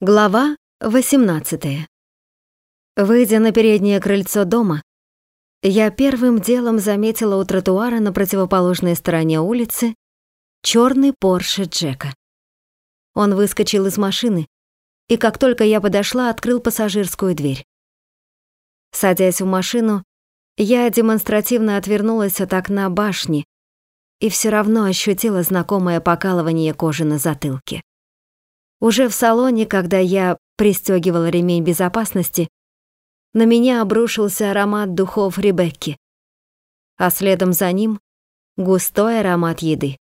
Глава 18. Выйдя на переднее крыльцо дома, я первым делом заметила у тротуара на противоположной стороне улицы черный Порше Джека. Он выскочил из машины, и как только я подошла, открыл пассажирскую дверь. Садясь в машину, я демонстративно отвернулась от окна башни и все равно ощутила знакомое покалывание кожи на затылке. Уже в салоне, когда я пристегивала ремень безопасности, на меня обрушился аромат духов Ребекки, а следом за ним густой аромат еды.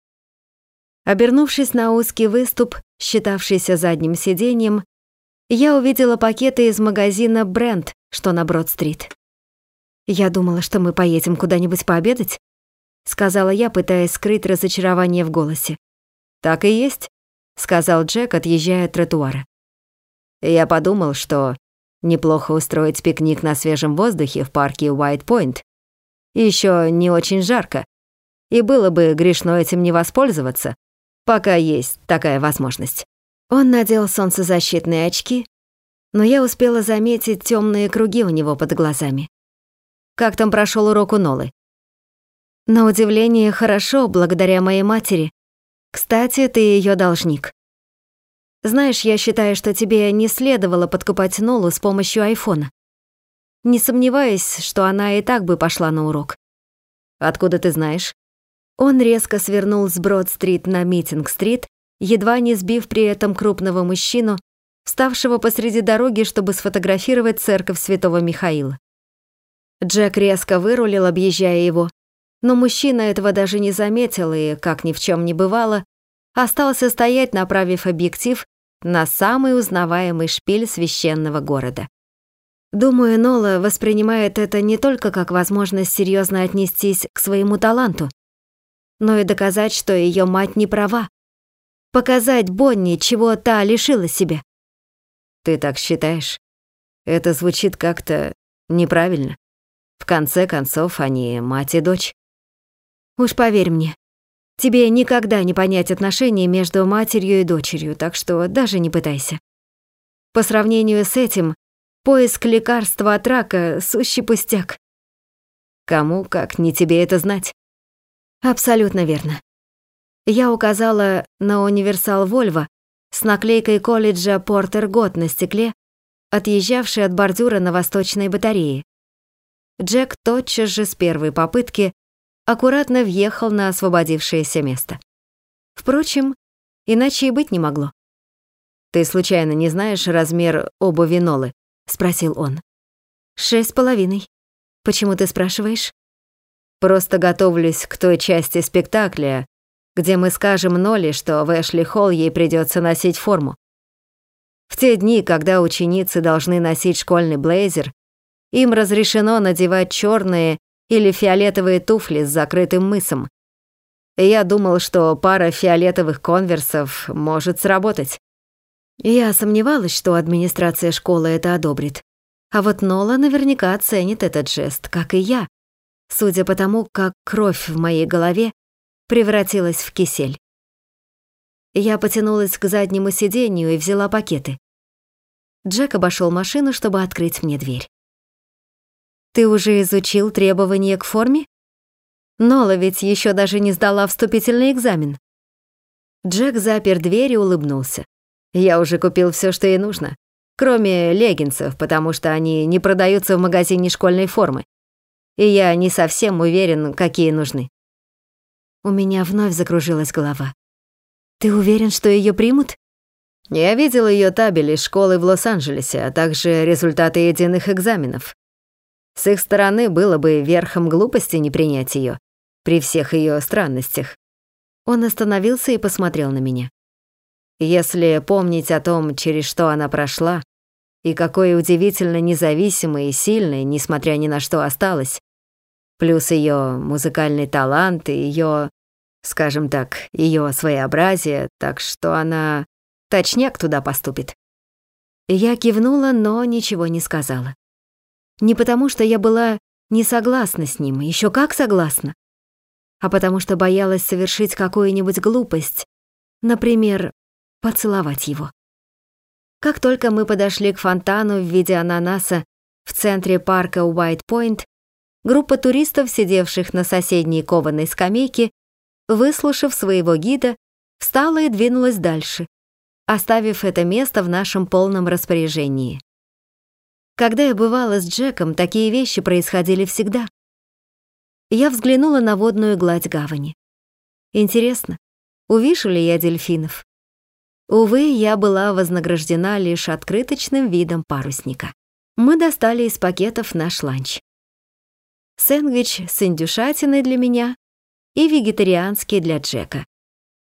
Обернувшись на узкий выступ, считавшийся задним сиденьем, я увидела пакеты из магазина Бренд, что на Брод-стрит. «Я думала, что мы поедем куда-нибудь пообедать», сказала я, пытаясь скрыть разочарование в голосе. «Так и есть», сказал Джек, отъезжая от тротуара. Я подумал, что неплохо устроить пикник на свежем воздухе в парке Уайт-Пойнт. Еще не очень жарко, и было бы грешно этим не воспользоваться, пока есть такая возможность. Он надел солнцезащитные очки, но я успела заметить темные круги у него под глазами. Как там прошел урок у Нолы? На удивление, хорошо, благодаря моей матери, кстати, ты ее должник. Знаешь, я считаю, что тебе не следовало подкупать Нолу с помощью айфона. Не сомневаюсь, что она и так бы пошла на урок. Откуда ты знаешь? Он резко свернул с Брод-стрит на Митинг-стрит, едва не сбив при этом крупного мужчину, вставшего посреди дороги, чтобы сфотографировать церковь Святого Михаила. Джек резко вырулил, объезжая его, но мужчина этого даже не заметил и, как ни в чем не бывало, остался стоять, направив объектив на самый узнаваемый шпиль священного города. Думаю, Нола воспринимает это не только как возможность серьезно отнестись к своему таланту, но и доказать, что ее мать не права. Показать Бонни, чего та лишила себя. Ты так считаешь? Это звучит как-то неправильно. В конце концов, они мать и дочь. Уж поверь мне, тебе никогда не понять отношения между матерью и дочерью, так что даже не пытайся. По сравнению с этим, поиск лекарства от рака — сущий пустяк. Кому, как не тебе это знать? Абсолютно верно. Я указала на универсал Вольво с наклейкой колледжа Портер Гот на стекле, отъезжавший от бордюра на восточной батарее. Джек тотчас же с первой попытки аккуратно въехал на освободившееся место. Впрочем, иначе и быть не могло. «Ты случайно не знаешь размер обуви Нолы?» — спросил он. «Шесть с половиной. Почему ты спрашиваешь?» «Просто готовлюсь к той части спектакля, где мы скажем Ноле, что в Эшли-Холл ей придется носить форму. В те дни, когда ученицы должны носить школьный блейзер, им разрешено надевать черные или фиолетовые туфли с закрытым мысом. Я думал, что пара фиолетовых конверсов может сработать. Я сомневалась, что администрация школы это одобрит. А вот Нола наверняка оценит этот жест, как и я, судя по тому, как кровь в моей голове превратилась в кисель. Я потянулась к заднему сиденью и взяла пакеты. Джек обошел машину, чтобы открыть мне дверь. Ты уже изучил требования к форме? Нола ведь еще даже не сдала вступительный экзамен. Джек запер дверь и улыбнулся. Я уже купил все, что ей нужно, кроме леггинсов, потому что они не продаются в магазине школьной формы. И я не совсем уверен, какие нужны. У меня вновь закружилась голова. Ты уверен, что ее примут? Я видел ее табель из школы в Лос-Анджелесе, а также результаты единых экзаменов. С их стороны было бы верхом глупости не принять ее при всех ее странностях. Он остановился и посмотрел на меня. Если помнить о том, через что она прошла, и какой удивительно независимой и сильной, несмотря ни на что, осталась, плюс ее музыкальный талант и ее, скажем так, ее своеобразие, так что она точняк туда поступит. Я кивнула, но ничего не сказала. Не потому, что я была не согласна с ним, еще как согласна, а потому что боялась совершить какую-нибудь глупость, например, поцеловать его. Как только мы подошли к фонтану в виде ананаса в центре парка Уайт-Пойнт, группа туристов, сидевших на соседней кованой скамейке, выслушав своего гида, встала и двинулась дальше, оставив это место в нашем полном распоряжении. Когда я бывала с Джеком, такие вещи происходили всегда. Я взглянула на водную гладь гавани. Интересно, увижу ли я дельфинов? Увы, я была вознаграждена лишь открыточным видом парусника. Мы достали из пакетов наш ланч. Сэндвич с индюшатиной для меня и вегетарианский для Джека.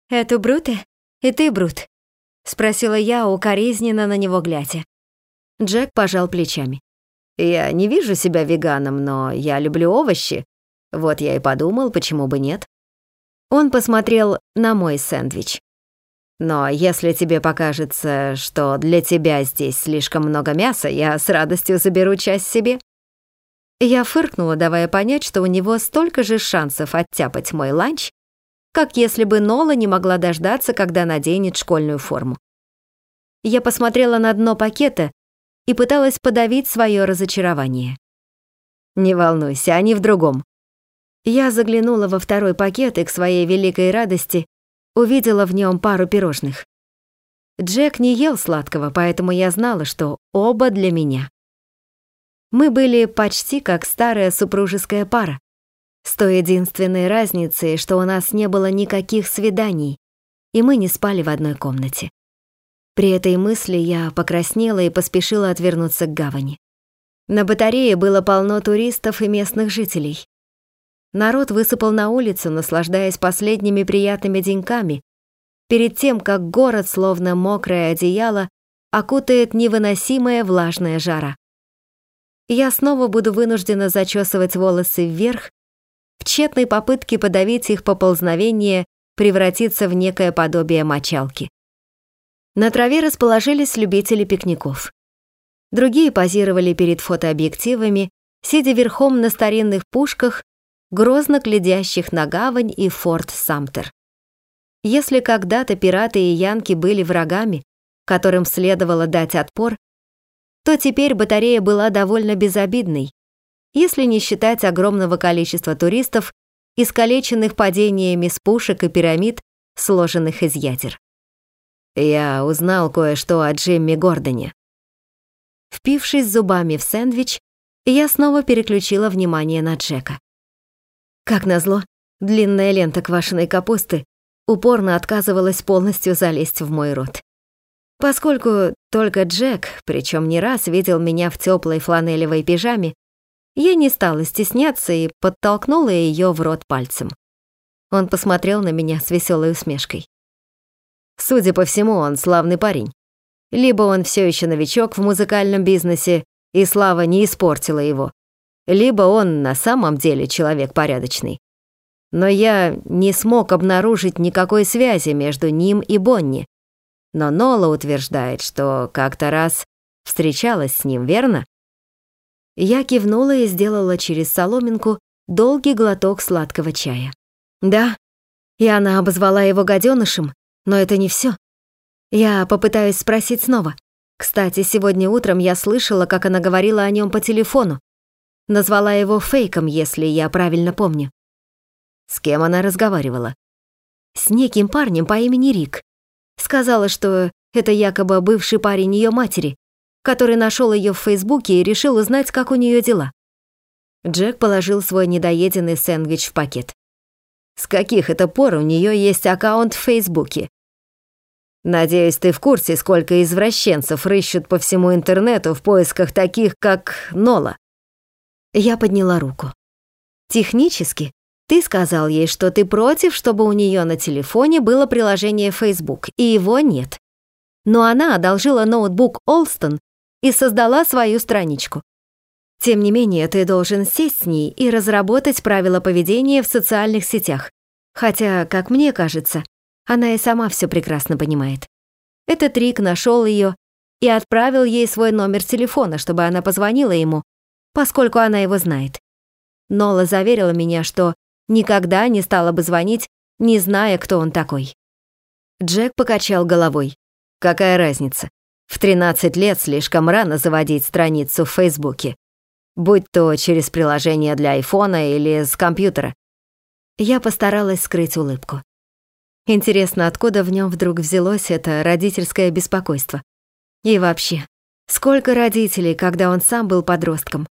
«Это Бруте? И ты, Брут?» — спросила я, укоризненно на него глядя. Джек пожал плечами. «Я не вижу себя веганом, но я люблю овощи. Вот я и подумал, почему бы нет». Он посмотрел на мой сэндвич. Но если тебе покажется, что для тебя здесь слишком много мяса, я с радостью заберу часть себе». Я фыркнула, давая понять, что у него столько же шансов оттяпать мой ланч, как если бы Нола не могла дождаться, когда наденет школьную форму. Я посмотрела на дно пакета и пыталась подавить свое разочарование. «Не волнуйся, они в другом». Я заглянула во второй пакет и к своей великой радости увидела в нем пару пирожных. Джек не ел сладкого, поэтому я знала, что оба для меня. Мы были почти как старая супружеская пара, с той единственной разницей, что у нас не было никаких свиданий, и мы не спали в одной комнате. При этой мысли я покраснела и поспешила отвернуться к гавани. На батарее было полно туристов и местных жителей. Народ высыпал на улицу, наслаждаясь последними приятными деньками, перед тем, как город, словно мокрое одеяло, окутает невыносимая влажная жара. Я снова буду вынуждена зачесывать волосы вверх, в тщетной попытке подавить их поползновение превратиться в некое подобие мочалки. На траве расположились любители пикников. Другие позировали перед фотообъективами, сидя верхом на старинных пушках грозно глядящих на гавань и форт Самтер. Если когда-то пираты и янки были врагами, которым следовало дать отпор, то теперь батарея была довольно безобидной, если не считать огромного количества туристов, искалеченных падениями с пушек и пирамид, сложенных из ядер. Я узнал кое-что о Джимми Гордоне. Впившись зубами в сэндвич, я снова переключила внимание на Джека. Как назло, длинная лента квашеной капусты упорно отказывалась полностью залезть в мой рот. Поскольку только Джек, причем не раз, видел меня в теплой фланелевой пижаме, я не стала стесняться и подтолкнула ее в рот пальцем. Он посмотрел на меня с веселой усмешкой. Судя по всему, он славный парень. Либо он все еще новичок в музыкальном бизнесе, и слава не испортила его, либо он на самом деле человек порядочный. Но я не смог обнаружить никакой связи между ним и Бонни. Но Нола утверждает, что как-то раз встречалась с ним, верно? Я кивнула и сделала через соломинку долгий глоток сладкого чая. Да, и она обозвала его гаденышем, но это не все. Я попытаюсь спросить снова. Кстати, сегодня утром я слышала, как она говорила о нем по телефону. Назвала его фейком, если я правильно помню. С кем она разговаривала? С неким парнем по имени Рик. Сказала, что это якобы бывший парень ее матери, который нашел ее в Фейсбуке и решил узнать, как у нее дела. Джек положил свой недоеденный сэндвич в пакет. С каких это пор у нее есть аккаунт в Фейсбуке? Надеюсь, ты в курсе, сколько извращенцев рыщут по всему интернету в поисках таких, как Нола. Я подняла руку. Технически, ты сказал ей, что ты против, чтобы у нее на телефоне было приложение Facebook, и его нет. Но она одолжила ноутбук Олстон и создала свою страничку. Тем не менее, ты должен сесть с ней и разработать правила поведения в социальных сетях. Хотя, как мне кажется, она и сама все прекрасно понимает. Этот Рик нашел ее и отправил ей свой номер телефона, чтобы она позвонила ему поскольку она его знает. Нола заверила меня, что никогда не стала бы звонить, не зная, кто он такой. Джек покачал головой. Какая разница? В 13 лет слишком рано заводить страницу в Фейсбуке, будь то через приложение для айфона или с компьютера. Я постаралась скрыть улыбку. Интересно, откуда в нем вдруг взялось это родительское беспокойство? И вообще, сколько родителей, когда он сам был подростком,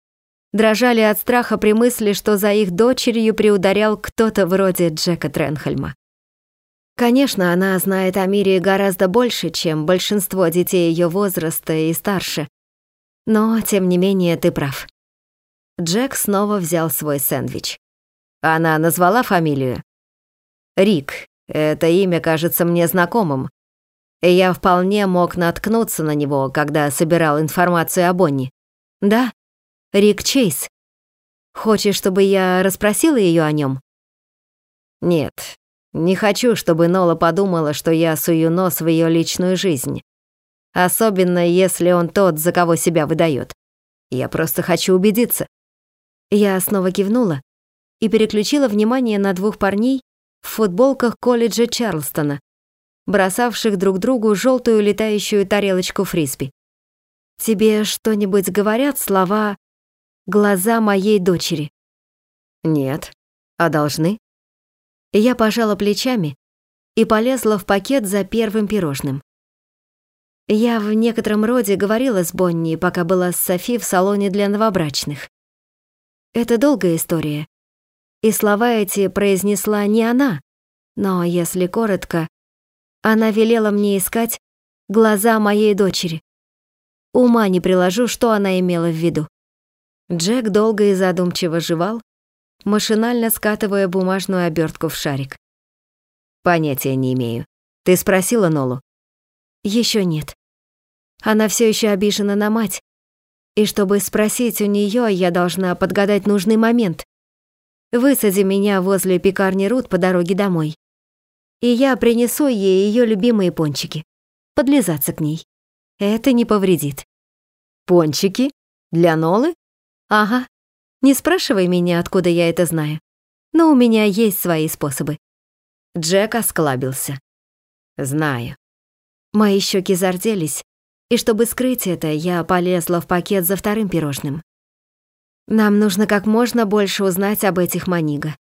дрожали от страха при мысли, что за их дочерью приударял кто-то вроде Джека Тренхельма. Конечно, она знает о мире гораздо больше, чем большинство детей ее возраста и старше. Но, тем не менее, ты прав. Джек снова взял свой сэндвич. Она назвала фамилию? Рик. Это имя кажется мне знакомым. И я вполне мог наткнуться на него, когда собирал информацию о Бонни. Да, Рик Чейз. Хочешь, чтобы я расспросила ее о нем? Нет, не хочу, чтобы Нола подумала, что я сую нос в ее личную жизнь. Особенно, если он тот, за кого себя выдает. Я просто хочу убедиться. Я снова кивнула и переключила внимание на двух парней в футболках колледжа Чарлстона, бросавших друг другу желтую летающую тарелочку фрисби. «Тебе что-нибудь говорят слова «глаза моей дочери»?» «Нет. А должны?» Я пожала плечами и полезла в пакет за первым пирожным. Я в некотором роде говорила с Бонни, пока была с Софи в салоне для новобрачных. Это долгая история, и слова эти произнесла не она, но, если коротко, она велела мне искать глаза моей дочери. Ума не приложу, что она имела в виду. Джек долго и задумчиво жевал, машинально скатывая бумажную обертку в шарик. Понятия не имею. Ты спросила Нолу? Еще нет. Она все еще обижена на мать. И чтобы спросить у нее, я должна подгадать нужный момент. Высади меня возле пекарни Рут по дороге домой. И я принесу ей ее любимые пончики. Подлизаться к ней. Это не повредит. Пончики? Для Нолы? Ага. Не спрашивай меня, откуда я это знаю. Но у меня есть свои способы. Джек осклабился. Знаю. Мои щеки зарделись, и чтобы скрыть это, я полезла в пакет за вторым пирожным. Нам нужно как можно больше узнать об этих Маниго.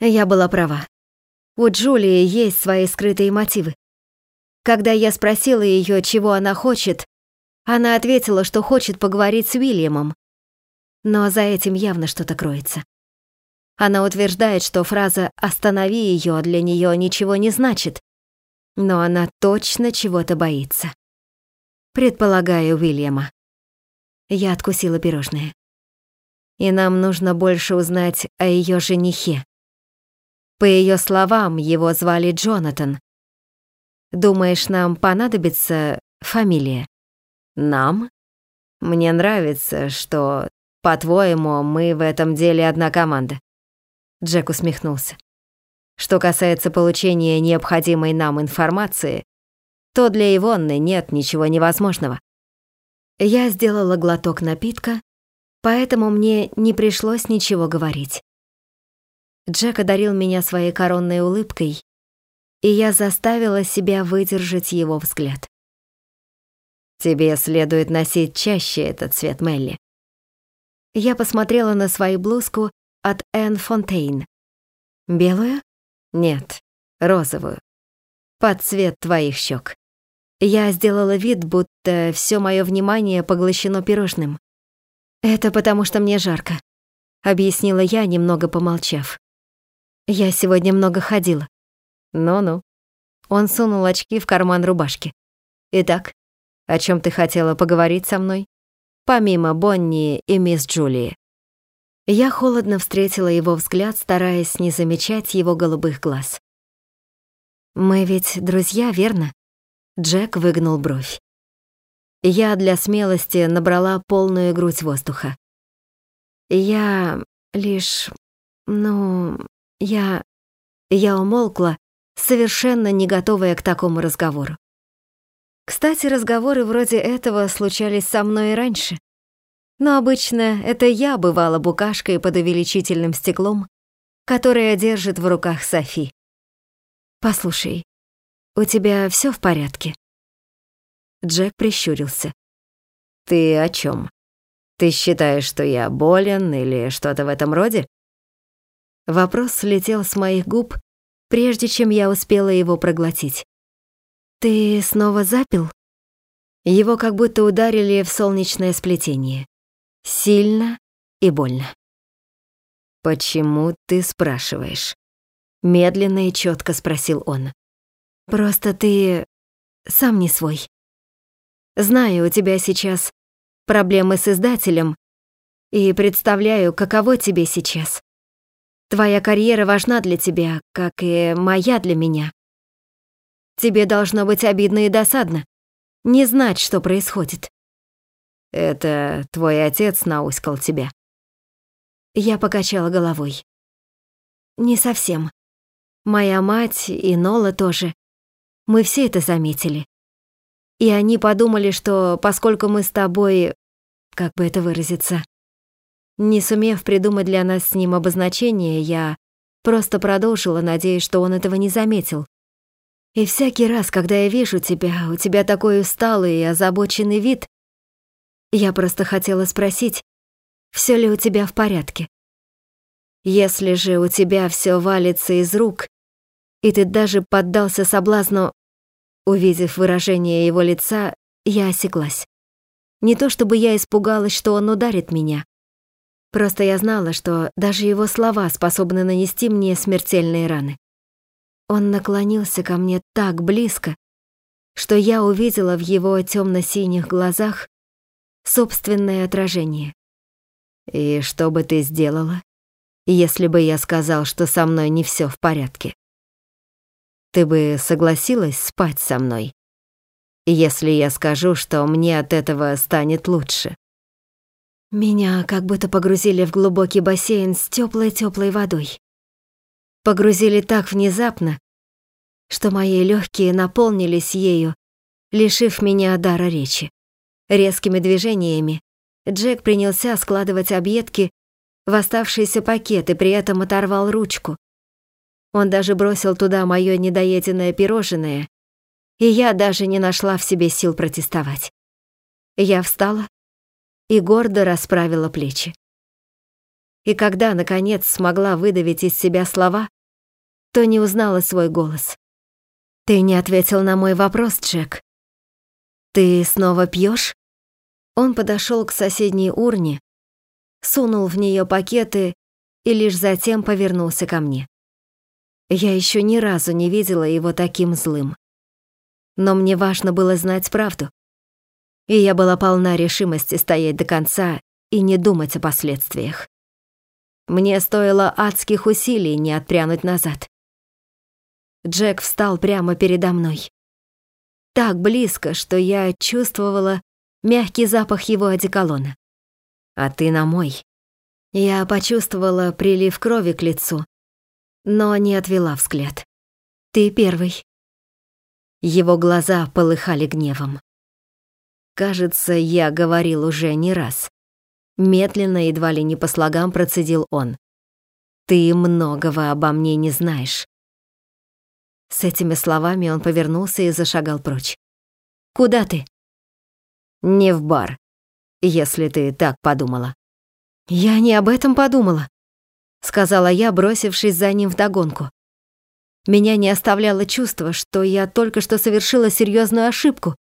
Я была права. У Джулии есть свои скрытые мотивы. Когда я спросила ее, чего она хочет, она ответила, что хочет поговорить с Уильямом, но за этим явно что-то кроется. Она утверждает, что фраза «останови ее» для нее ничего не значит, но она точно чего-то боится. Предполагаю, Уильяма. Я откусила пирожное. И нам нужно больше узнать о ее женихе. По ее словам, его звали Джонатан. Думаешь, нам понадобится фамилия? Нам? Мне нравится, что по-твоему, мы в этом деле одна команда?» Джек усмехнулся. «Что касается получения необходимой нам информации, то для Ивонны нет ничего невозможного». Я сделала глоток напитка, поэтому мне не пришлось ничего говорить. Джек одарил меня своей коронной улыбкой, и я заставила себя выдержать его взгляд. «Тебе следует носить чаще этот цвет, Мелли. Я посмотрела на свою блузку от Энн Фонтейн. Белую? Нет, розовую. Под цвет твоих щек. Я сделала вид, будто все мое внимание поглощено пирожным. Это потому, что мне жарко, объяснила я, немного помолчав. Я сегодня много ходила. Ну-ну. Он сунул очки в карман рубашки. Итак, о чем ты хотела поговорить со мной? помимо Бонни и мисс Джулии. Я холодно встретила его взгляд, стараясь не замечать его голубых глаз. «Мы ведь друзья, верно?» Джек выгнул бровь. Я для смелости набрала полную грудь воздуха. Я лишь... ну... я... Я умолкла, совершенно не готовая к такому разговору. Кстати, разговоры вроде этого случались со мной и раньше. Но обычно это я бывала букашкой под увеличительным стеклом, которое держит в руках Софи. «Послушай, у тебя все в порядке?» Джек прищурился. «Ты о чем? Ты считаешь, что я болен или что-то в этом роде?» Вопрос слетел с моих губ, прежде чем я успела его проглотить. «Ты снова запил?» Его как будто ударили в солнечное сплетение. Сильно и больно. «Почему ты спрашиваешь?» Медленно и четко спросил он. «Просто ты сам не свой. Знаю, у тебя сейчас проблемы с издателем, и представляю, каково тебе сейчас. Твоя карьера важна для тебя, как и моя для меня. Тебе должно быть обидно и досадно не знать, что происходит. Это твой отец науськал тебя. Я покачала головой. Не совсем. Моя мать и Нола тоже. Мы все это заметили. И они подумали, что поскольку мы с тобой, как бы это выразиться, не сумев придумать для нас с ним обозначение, я просто продолжила, надеясь, что он этого не заметил. И всякий раз, когда я вижу тебя, у тебя такой усталый и озабоченный вид, я просто хотела спросить, все ли у тебя в порядке. Если же у тебя все валится из рук, и ты даже поддался соблазну, увидев выражение его лица, я осеклась. Не то чтобы я испугалась, что он ударит меня. Просто я знала, что даже его слова способны нанести мне смертельные раны. Он наклонился ко мне так близко, что я увидела в его темно-синих глазах собственное отражение. «И что бы ты сделала, если бы я сказал, что со мной не все в порядке? Ты бы согласилась спать со мной, если я скажу, что мне от этого станет лучше?» Меня как будто погрузили в глубокий бассейн с теплой-теплой водой. Погрузили так внезапно, что мои легкие наполнились ею, лишив меня дара речи. Резкими движениями Джек принялся складывать объедки в оставшиеся пакеты, при этом оторвал ручку. Он даже бросил туда моё недоеденное пирожное, и я даже не нашла в себе сил протестовать. Я встала и гордо расправила плечи. И когда, наконец, смогла выдавить из себя слова, то не узнала свой голос. «Ты не ответил на мой вопрос, Джек. Ты снова пьешь? Он подошел к соседней урне, сунул в нее пакеты и лишь затем повернулся ко мне. Я еще ни разу не видела его таким злым. Но мне важно было знать правду. И я была полна решимости стоять до конца и не думать о последствиях. Мне стоило адских усилий не отпрянуть назад. Джек встал прямо передо мной. Так близко, что я чувствовала мягкий запах его одеколона. «А ты на мой». Я почувствовала прилив крови к лицу, но не отвела взгляд. «Ты первый». Его глаза полыхали гневом. Кажется, я говорил уже не раз. Медленно, едва ли не по слогам процедил он. «Ты многого обо мне не знаешь. С этими словами он повернулся и зашагал прочь. «Куда ты?» «Не в бар, если ты так подумала». «Я не об этом подумала», — сказала я, бросившись за ним вдогонку. Меня не оставляло чувство, что я только что совершила серьезную ошибку,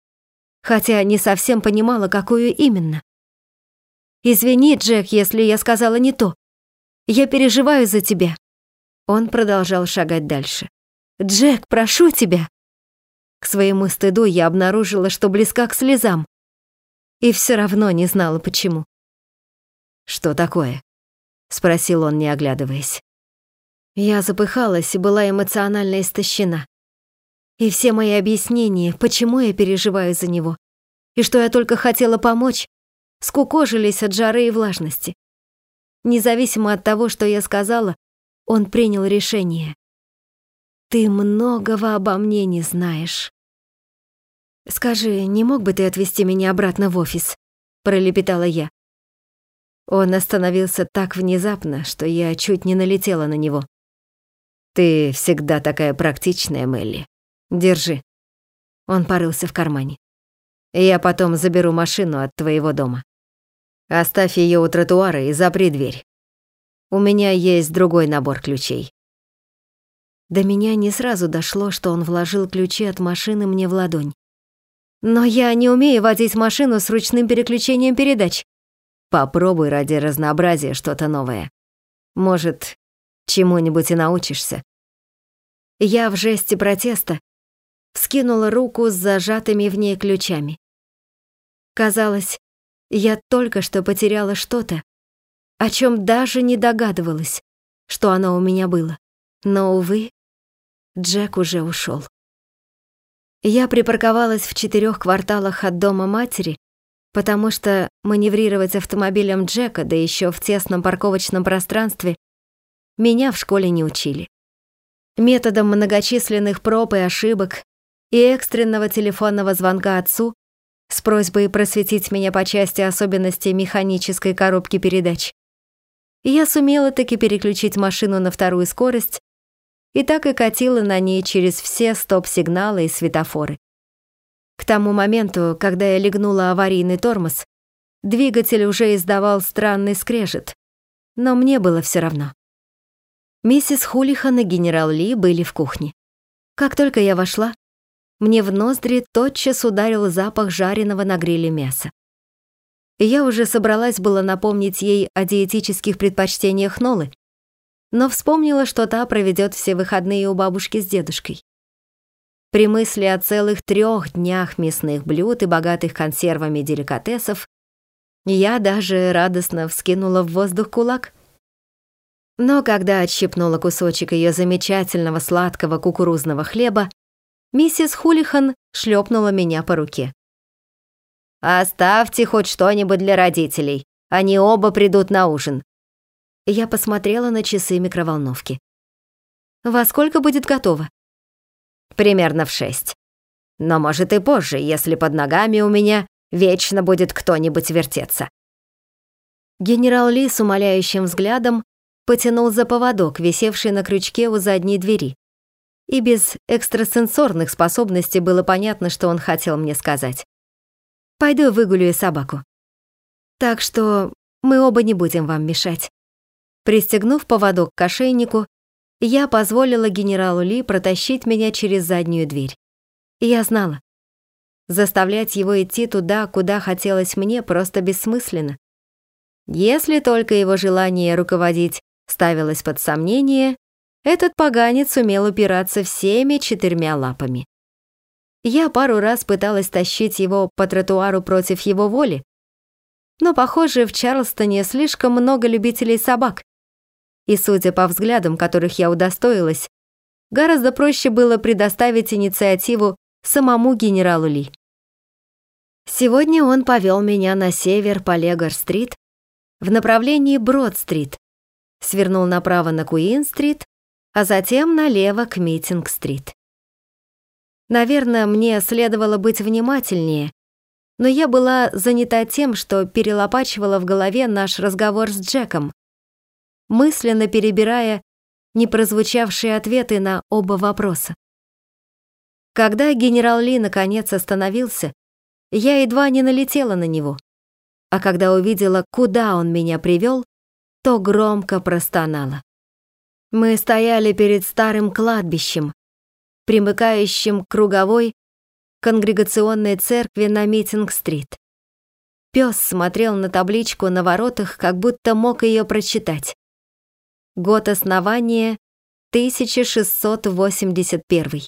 хотя не совсем понимала, какую именно. «Извини, Джек, если я сказала не то. Я переживаю за тебя». Он продолжал шагать дальше. «Джек, прошу тебя!» К своему стыду я обнаружила, что близка к слезам. И все равно не знала, почему. «Что такое?» — спросил он, не оглядываясь. Я запыхалась и была эмоционально истощена. И все мои объяснения, почему я переживаю за него, и что я только хотела помочь, скукожились от жары и влажности. Независимо от того, что я сказала, он принял решение. Ты многого обо мне не знаешь. Скажи, не мог бы ты отвезти меня обратно в офис? пролепетала я. Он остановился так внезапно, что я чуть не налетела на него. Ты всегда такая практичная, Мелли. Держи. Он порылся в кармане. Я потом заберу машину от твоего дома. Оставь ее у тротуара и запри дверь. У меня есть другой набор ключей. До меня не сразу дошло, что он вложил ключи от машины мне в ладонь. Но я не умею водить машину с ручным переключением передач. Попробуй ради разнообразия что-то новое. Может, чему-нибудь и научишься. Я в жесте протеста вскинула руку с зажатыми в ней ключами. Казалось, я только что потеряла что-то, о чем даже не догадывалась, что оно у меня было. Но, увы, Джек уже ушел. Я припарковалась в четырех кварталах от дома матери, потому что маневрировать автомобилем Джека, да еще в тесном парковочном пространстве, меня в школе не учили. Методом многочисленных проб и ошибок и экстренного телефонного звонка отцу с просьбой просветить меня по части особенностей механической коробки передач. Я сумела таки переключить машину на вторую скорость и так и катила на ней через все стоп-сигналы и светофоры. К тому моменту, когда я легнула аварийный тормоз, двигатель уже издавал странный скрежет, но мне было все равно. Миссис Хулихан и генерал Ли были в кухне. Как только я вошла, мне в ноздри тотчас ударил запах жареного на гриле мяса. Я уже собралась было напомнить ей о диетических предпочтениях Нолы, но вспомнила, что та проведет все выходные у бабушки с дедушкой. При мысли о целых трех днях мясных блюд и богатых консервами деликатесов я даже радостно вскинула в воздух кулак. Но когда отщипнула кусочек ее замечательного сладкого кукурузного хлеба, миссис Хулихан шлепнула меня по руке. «Оставьте хоть что-нибудь для родителей, они оба придут на ужин». Я посмотрела на часы микроволновки. «Во сколько будет готово?» «Примерно в шесть. Но может и позже, если под ногами у меня вечно будет кто-нибудь вертеться». Генерал Ли с умоляющим взглядом потянул за поводок, висевший на крючке у задней двери и без экстрасенсорных способностей было понятно, что он хотел мне сказать. «Пойду выгуляю собаку. Так что мы оба не будем вам мешать». Пристегнув поводок к ошейнику, я позволила генералу Ли протащить меня через заднюю дверь. Я знала. Заставлять его идти туда, куда хотелось мне, просто бессмысленно. Если только его желание руководить ставилось под сомнение, этот поганец умел упираться всеми четырьмя лапами. Я пару раз пыталась тащить его по тротуару против его воли, но, похоже, в Чарльстоне слишком много любителей собак. И, судя по взглядам, которых я удостоилась, гораздо проще было предоставить инициативу самому генералу Ли. Сегодня он повел меня на север по Легор-стрит в направлении Брод-стрит, свернул направо на Куин-стрит а затем налево к Митинг-стрит. Наверное, мне следовало быть внимательнее, но я была занята тем, что перелопачивала в голове наш разговор с Джеком, мысленно перебирая непрозвучавшие ответы на оба вопроса. Когда генерал Ли наконец остановился, я едва не налетела на него, а когда увидела, куда он меня привел, то громко простонала. Мы стояли перед старым кладбищем, примыкающим к круговой конгрегационной церкви на Митинг-стрит. Пёс смотрел на табличку на воротах, как будто мог ее прочитать. Год основания 1681.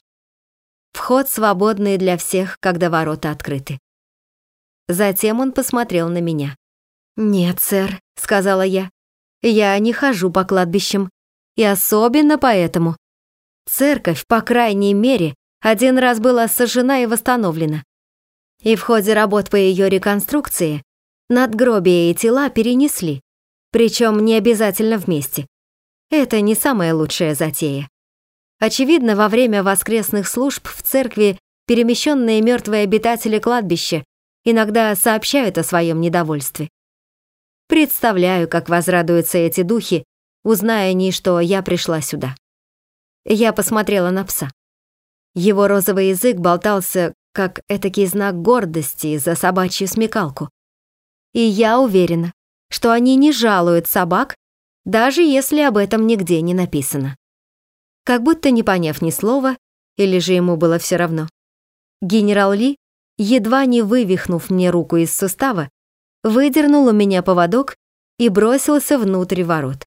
Вход свободный для всех, когда ворота открыты. Затем он посмотрел на меня. «Нет, сэр», — сказала я, — «я не хожу по кладбищам. И особенно поэтому. Церковь, по крайней мере, один раз была сожжена и восстановлена. И в ходе работ по ее реконструкции надгробия и тела перенесли, причем не обязательно вместе. Это не самая лучшая затея. Очевидно, во время воскресных служб в церкви перемещенные мертвые обитатели кладбища иногда сообщают о своем недовольстве. Представляю, как возрадуются эти духи, узная они, что я пришла сюда. Я посмотрела на пса. Его розовый язык болтался, как этакий знак гордости за собачью смекалку. И я уверена, что они не жалуют собак, даже если об этом нигде не написано. Как будто не поняв ни слова, или же ему было все равно. Генерал Ли, едва не вывихнув мне руку из сустава, выдернул у меня поводок и бросился внутрь ворот.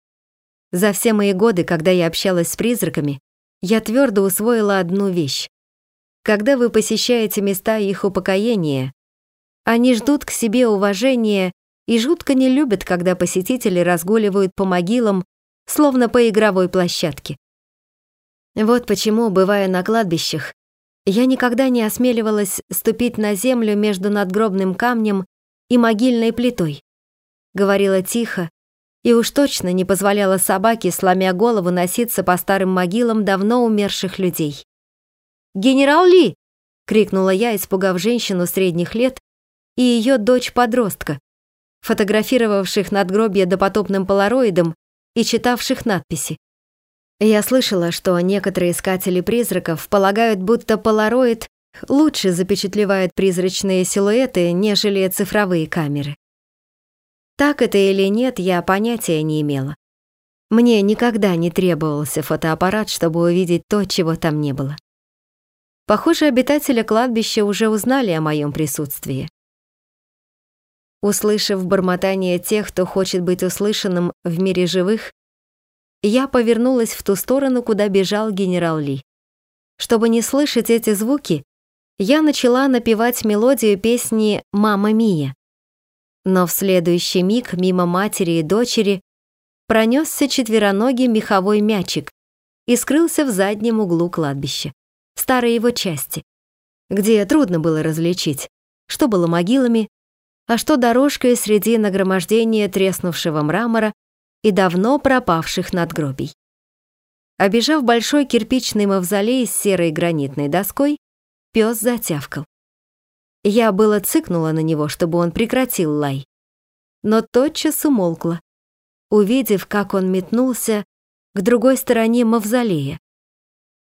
За все мои годы, когда я общалась с призраками, я твердо усвоила одну вещь. Когда вы посещаете места их упокоения, они ждут к себе уважения и жутко не любят, когда посетители разгуливают по могилам, словно по игровой площадке. Вот почему, бывая на кладбищах, я никогда не осмеливалась ступить на землю между надгробным камнем и могильной плитой. Говорила тихо и уж точно не позволяла собаке, сломя голову, носиться по старым могилам давно умерших людей. «Генерал Ли!» — крикнула я, испугав женщину средних лет и ее дочь-подростка, фотографировавших надгробье допотопным полароидом и читавших надписи. Я слышала, что некоторые искатели призраков полагают, будто полароид лучше запечатлевает призрачные силуэты, нежели цифровые камеры. Так это или нет, я понятия не имела. Мне никогда не требовался фотоаппарат, чтобы увидеть то, чего там не было. Похоже, обитатели кладбища уже узнали о моем присутствии. Услышав бормотание тех, кто хочет быть услышанным в мире живых, я повернулась в ту сторону, куда бежал генерал Ли. Чтобы не слышать эти звуки, я начала напевать мелодию песни «Мама Мия». Но в следующий миг мимо матери и дочери пронесся четвероногий меховой мячик и скрылся в заднем углу кладбища, старой его части, где трудно было различить, что было могилами, а что дорожкой среди нагромождения треснувшего мрамора и давно пропавших надгробий. Обежав большой кирпичный мавзолей с серой гранитной доской, пес затявкал. Я было цыкнула на него, чтобы он прекратил лай, но тотчас умолкла, увидев, как он метнулся к другой стороне мавзолея,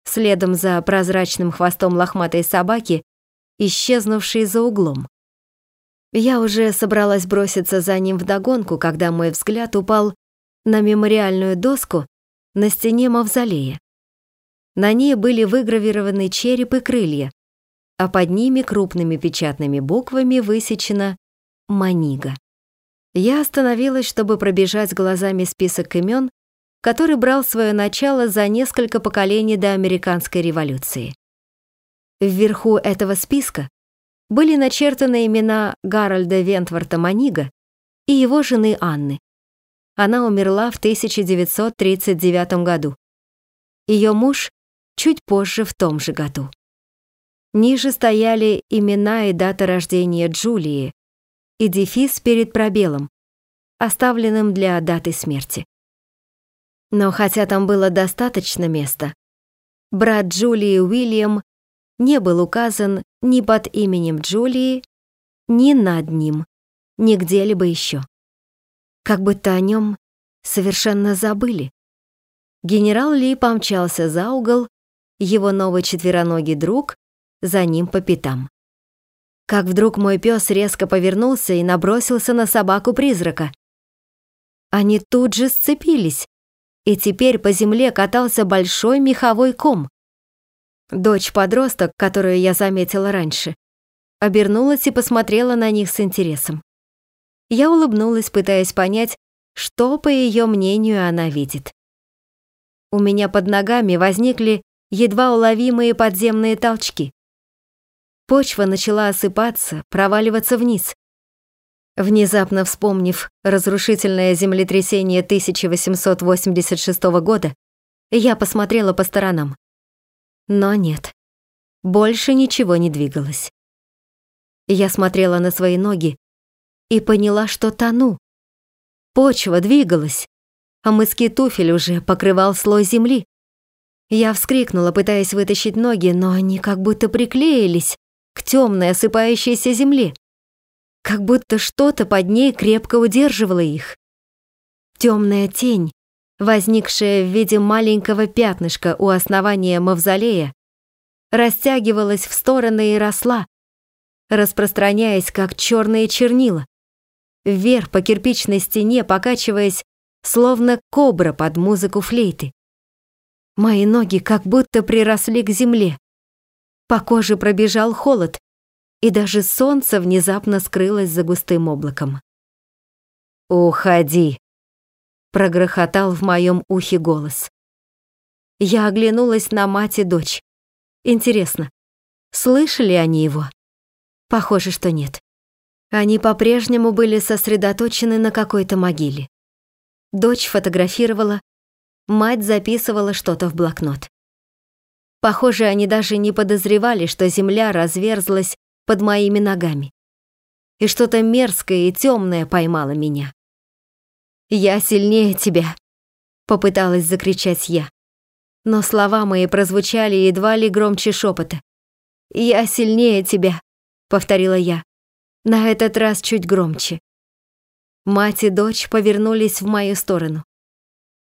следом за прозрачным хвостом лохматой собаки, исчезнувшей за углом. Я уже собралась броситься за ним вдогонку, когда мой взгляд упал на мемориальную доску на стене мавзолея. На ней были выгравированы череп и крылья, а под ними крупными печатными буквами высечено «Манига». Я остановилась, чтобы пробежать глазами список имен, который брал свое начало за несколько поколений до американской революции. Вверху этого списка были начертаны имена Гарольда Вентворта Манига и его жены Анны. Она умерла в 1939 году. Ее муж чуть позже в том же году. Ниже стояли имена и дата рождения Джулии и дефис перед пробелом, оставленным для даты смерти. Но хотя там было достаточно места, брат Джулии Уильям не был указан ни под именем Джулии, ни над ним, ни где-либо еще как будто о нем совершенно забыли. Генерал Ли помчался за угол, его новый четвероногий друг за ним по пятам. Как вдруг мой пес резко повернулся и набросился на собаку-призрака. Они тут же сцепились, и теперь по земле катался большой меховой ком. Дочь-подросток, которую я заметила раньше, обернулась и посмотрела на них с интересом. Я улыбнулась, пытаясь понять, что, по ее мнению, она видит. У меня под ногами возникли едва уловимые подземные толчки. Почва начала осыпаться, проваливаться вниз. Внезапно вспомнив разрушительное землетрясение 1886 года, я посмотрела по сторонам. Но нет, больше ничего не двигалось. Я смотрела на свои ноги, и поняла, что тону. Почва двигалась, а мыски туфель уже покрывал слой земли. Я вскрикнула, пытаясь вытащить ноги, но они как будто приклеились к темной осыпающейся земле. Как будто что-то под ней крепко удерживало их. Темная тень, возникшая в виде маленького пятнышка у основания мавзолея, растягивалась в стороны и росла, распространяясь, как черные чернила, вверх по кирпичной стене, покачиваясь, словно кобра под музыку флейты. Мои ноги как будто приросли к земле. По коже пробежал холод, и даже солнце внезапно скрылось за густым облаком. «Уходи!» — прогрохотал в моем ухе голос. Я оглянулась на мать и дочь. Интересно, слышали они его? Похоже, что нет. Они по-прежнему были сосредоточены на какой-то могиле. Дочь фотографировала, мать записывала что-то в блокнот. Похоже, они даже не подозревали, что земля разверзлась под моими ногами. И что-то мерзкое и темное поймало меня. «Я сильнее тебя», — попыталась закричать я. Но слова мои прозвучали едва ли громче шепота. «Я сильнее тебя», — повторила я. На этот раз чуть громче. Мать и дочь повернулись в мою сторону.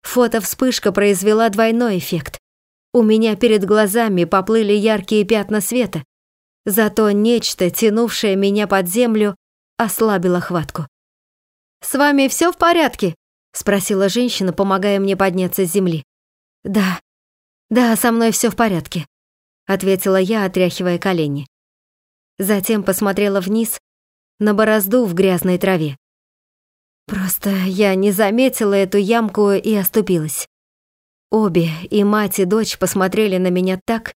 Фото-вспышка произвела двойной эффект. У меня перед глазами поплыли яркие пятна света, зато нечто, тянувшее меня под землю, ослабило хватку. «С вами все в порядке?» — спросила женщина, помогая мне подняться с земли. «Да, да, со мной все в порядке», — ответила я, отряхивая колени. Затем посмотрела вниз на борозду в грязной траве. Просто я не заметила эту ямку и оступилась. Обе, и мать, и дочь, посмотрели на меня так,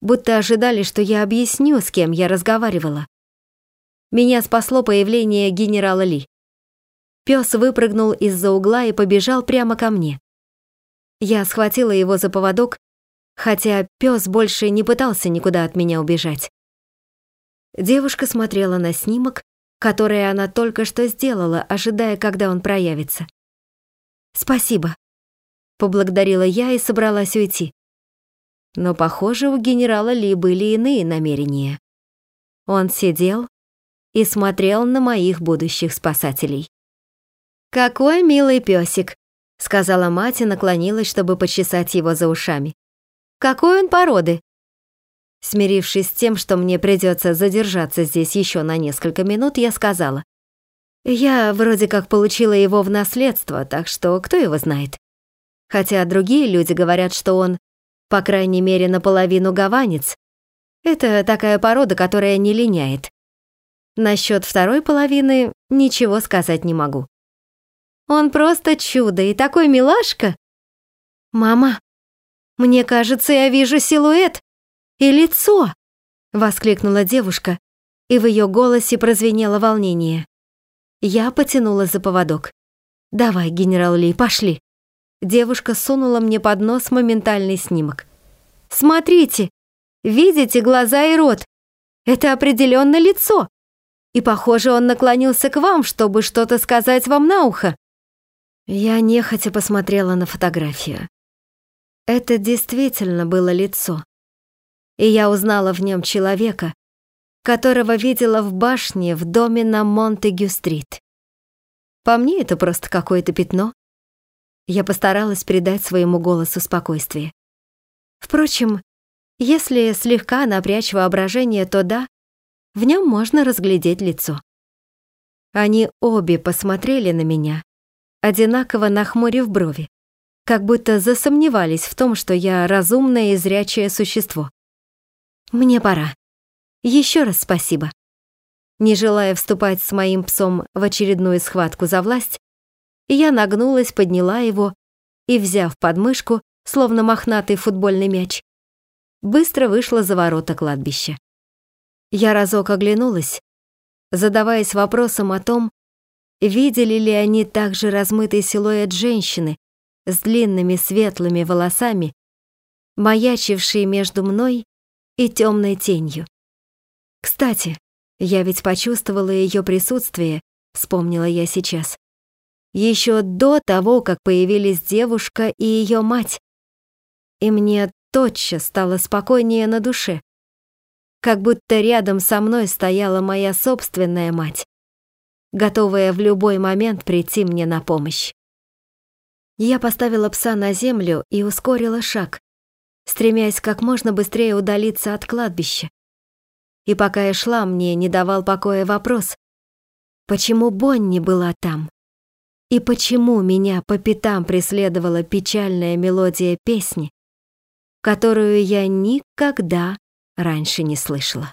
будто ожидали, что я объясню, с кем я разговаривала. Меня спасло появление генерала Ли. Пёс выпрыгнул из-за угла и побежал прямо ко мне. Я схватила его за поводок, хотя пёс больше не пытался никуда от меня убежать. Девушка смотрела на снимок, которое она только что сделала, ожидая, когда он проявится. «Спасибо», — поблагодарила я и собралась уйти. Но, похоже, у генерала Ли были иные намерения. Он сидел и смотрел на моих будущих спасателей. «Какой милый песик», — сказала мать и наклонилась, чтобы почесать его за ушами. «Какой он породы?» Смирившись с тем, что мне придется задержаться здесь еще на несколько минут, я сказала. «Я вроде как получила его в наследство, так что кто его знает?» Хотя другие люди говорят, что он, по крайней мере, наполовину гаванец. Это такая порода, которая не линяет. Насчет второй половины ничего сказать не могу. Он просто чудо и такой милашка. Мама, мне кажется, я вижу силуэт, и лицо!» — воскликнула девушка, и в ее голосе прозвенело волнение. Я потянула за поводок. «Давай, генерал Ли, пошли». Девушка сунула мне под нос моментальный снимок. «Смотрите! Видите глаза и рот? Это определенно лицо. И, похоже, он наклонился к вам, чтобы что-то сказать вам на ухо». Я нехотя посмотрела на фотографию. Это действительно было лицо и я узнала в нем человека, которого видела в башне в доме на Монтегю-стрит. По мне это просто какое-то пятно. Я постаралась придать своему голосу спокойствие. Впрочем, если слегка напрячь воображение, то да, в нем можно разглядеть лицо. Они обе посмотрели на меня, одинаково нахмурив брови, как будто засомневались в том, что я разумное и зрячее существо. Мне пора. Еще раз спасибо. Не желая вступать с моим псом в очередную схватку за власть, я нагнулась, подняла его и, взяв подмышку, словно мохнатый футбольный мяч, быстро вышла за ворота кладбища. Я разок оглянулась, задаваясь вопросом о том, видели ли они также размытый силуэт женщины с длинными светлыми волосами, маячившей между мной и темной тенью. Кстати, я ведь почувствовала ее присутствие, вспомнила я сейчас. Еще до того, как появились девушка и ее мать. И мне тотчас стало спокойнее на душе. Как будто рядом со мной стояла моя собственная мать, готовая в любой момент прийти мне на помощь. Я поставила пса на землю и ускорила шаг, стремясь как можно быстрее удалиться от кладбища. И пока я шла, мне не давал покоя вопрос, почему Бонни была там? И почему меня по пятам преследовала печальная мелодия песни, которую я никогда раньше не слышала?